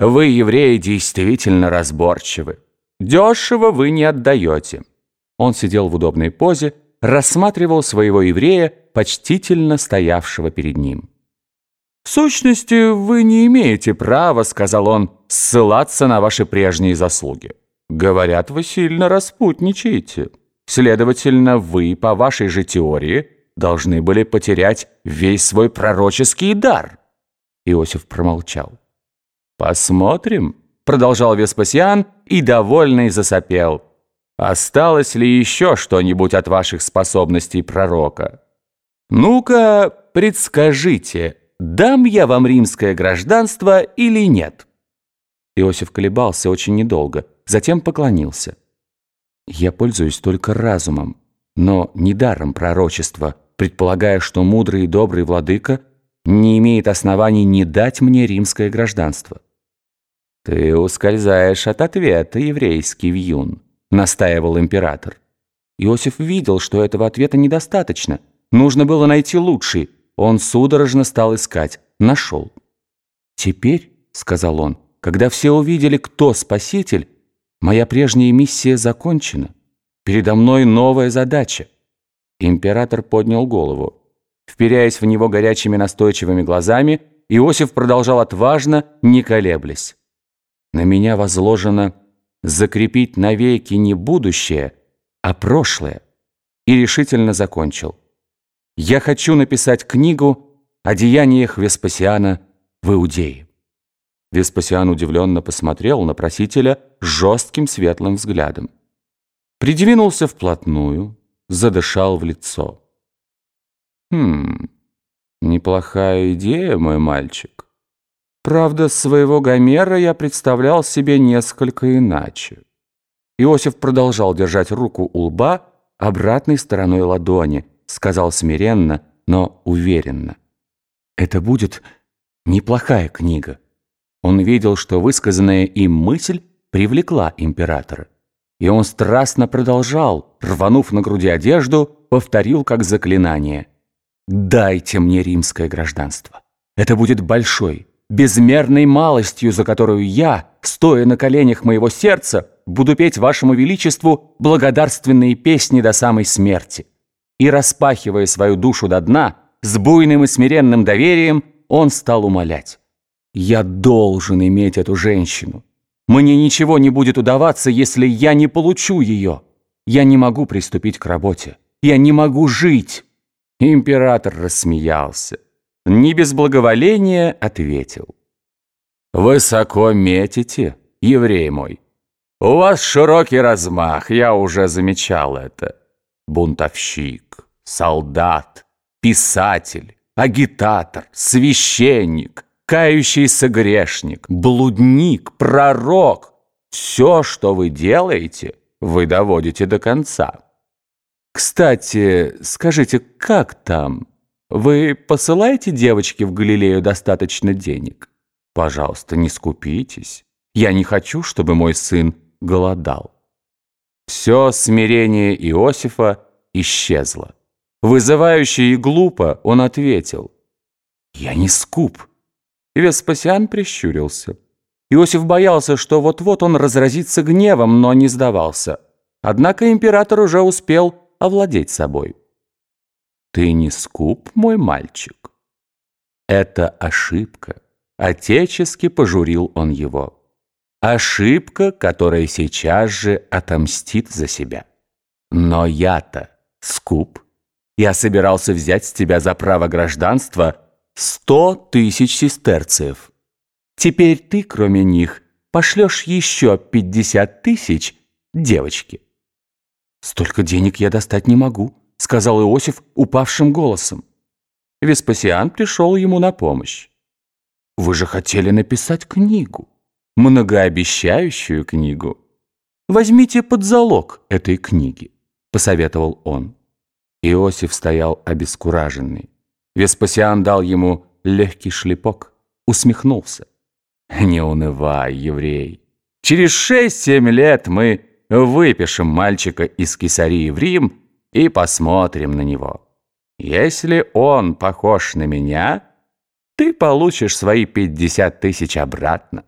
вы, евреи, действительно разборчивы. Дешево вы не отдаете». Он сидел в удобной позе, рассматривал своего еврея, почтительно стоявшего перед ним. «В сущности, вы не имеете права, — сказал он, — ссылаться на ваши прежние заслуги. Говорят, вы сильно распутничаете. Следовательно, вы, по вашей же теории, должны были потерять весь свой пророческий дар». Иосиф промолчал. «Посмотрим», — продолжал Веспасиан и, довольный, засопел. «Осталось ли еще что-нибудь от ваших способностей пророка? Ну-ка, предскажите, дам я вам римское гражданство или нет?» Иосиф колебался очень недолго, затем поклонился. «Я пользуюсь только разумом, но не даром пророчества, предполагая, что мудрый и добрый владыка не имеет оснований не дать мне римское гражданство». «Ты ускользаешь от ответа, еврейский вьюн», — настаивал император. Иосиф видел, что этого ответа недостаточно. Нужно было найти лучший. Он судорожно стал искать. Нашел. «Теперь», — сказал он, — «когда все увидели, кто спаситель, моя прежняя миссия закончена. Передо мной новая задача». Император поднял голову. Вперяясь в него горячими настойчивыми глазами, Иосиф продолжал отважно, не колеблясь. На меня возложено закрепить навеки не будущее, а прошлое. И решительно закончил. Я хочу написать книгу о деяниях Веспасиана в Иудее. Веспасиан удивленно посмотрел на просителя жестким светлым взглядом. Придвинулся вплотную, задышал в лицо. «Хм, неплохая идея, мой мальчик. Правда, своего Гомера я представлял себе несколько иначе. Иосиф продолжал держать руку у лба обратной стороной ладони, сказал смиренно, но уверенно. «Это будет неплохая книга». Он видел, что высказанная им мысль привлекла императора. И он страстно продолжал, рванув на груди одежду, повторил как заклинание. «Дайте мне римское гражданство. Это будет большой, безмерной малостью, за которую я, стоя на коленях моего сердца, буду петь вашему величеству благодарственные песни до самой смерти. И распахивая свою душу до дна, с буйным и смиренным доверием, он стал умолять. «Я должен иметь эту женщину. Мне ничего не будет удаваться, если я не получу ее. Я не могу приступить к работе. Я не могу жить». Император рассмеялся не без благоволения ответил. «Высоко метите, еврей мой. У вас широкий размах, я уже замечал это. Бунтовщик, солдат, писатель, агитатор, священник, кающийся грешник, блудник, пророк. Все, что вы делаете, вы доводите до конца. Кстати, скажите, как там?» Вы посылаете девочке в Галилею достаточно денег? Пожалуйста, не скупитесь. Я не хочу, чтобы мой сын голодал. Все смирение Иосифа исчезло. Вызывающе и глупо он ответил. «Я не скуп». Веспасиан прищурился. Иосиф боялся, что вот-вот он разразится гневом, но не сдавался. Однако император уже успел овладеть собой. Ты не скуп, мой мальчик? Это ошибка. Отечески пожурил он его. Ошибка, которая сейчас же отомстит за себя. Но я-то скуп. Я собирался взять с тебя за право гражданства сто тысяч сестерцев. Теперь ты, кроме них, пошлешь еще пятьдесят тысяч девочке. Столько денег я достать не могу сказал Иосиф упавшим голосом. Веспасиан пришел ему на помощь. «Вы же хотели написать книгу, многообещающую книгу. Возьмите под залог этой книги», — посоветовал он. Иосиф стоял обескураженный. Веспасиан дал ему легкий шлепок, усмехнулся. «Не унывай, еврей. Через шесть-семь лет мы выпишем мальчика из Кесарии в Рим и посмотрим на него. Если он похож на меня, ты получишь свои пятьдесят тысяч обратно.